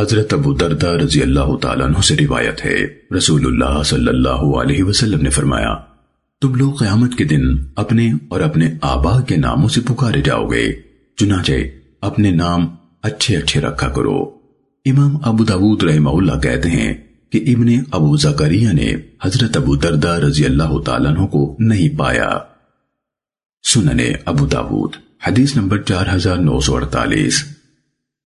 حضرت ابو دردہ رضی اللہ تعالیٰ عنہ سے روایت ہے۔ رسول اللہ صلی اللہ علیہ وسلم نے فرمایا، تم لوگ قیامت کے دن اپنے اور اپنے آبا کے ناموں سے پکارے جاؤ گے۔ چنانچہ اپنے نام اچھے اچھے رکھا کرو۔ امام ابو داود رحمہ اللہ کہتے ہیں کہ ابن ابو زکریہ نے حضرت ابو دردہ رضی اللہ تعالیٰ عنہ کو نہیں پایا۔ سننے ابو داود، حدیث نمبر چار ہزار نو سو اڑتالیس۔